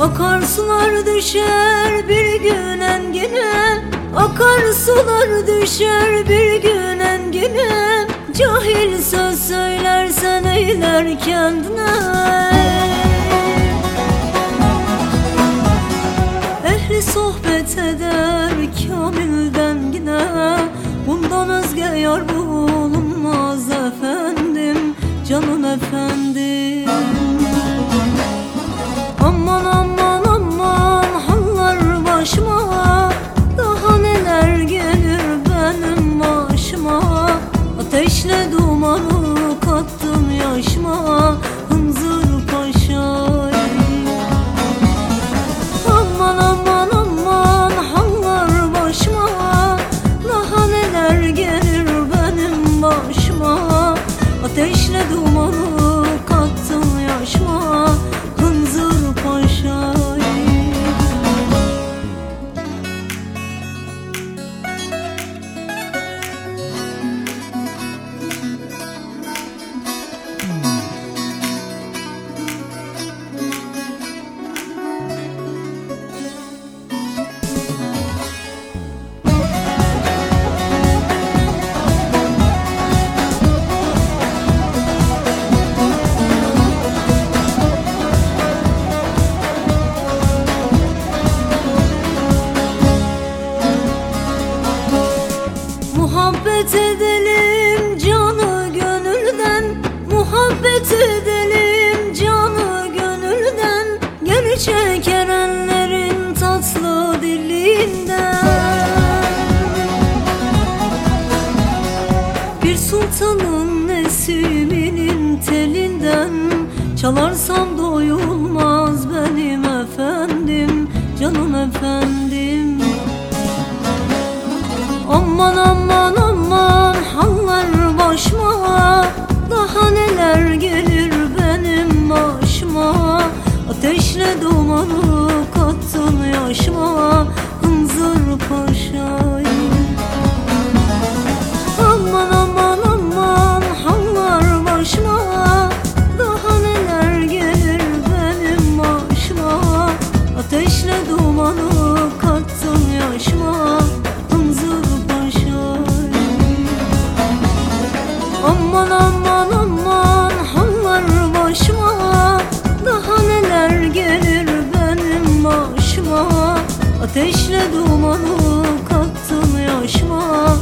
Akarsular düşer bir gün engine Akarsular düşer bir gün engine Cahil söz söylersen eyler kendine. Ehli sohbet eder kamilden yine Bundan özge yar bulunmaz efendim. Canım efendim Ateşle Muhabbet edelim canı gönülden Muhabbet edelim canı gönülden. Gerçek erenlerin tatlı dilinden. Bir sultanın nesiminin telinden Çalarsam doyulmaz benim efendim Canım efendim Ateşle dumanı kattın yaşıma Hınzır paşayı. Aman aman aman hallar başıma Daha neler gelir benim başıma. Ateşle dumanı kattın yaşıma Ateşle dumanı kattın yaşıma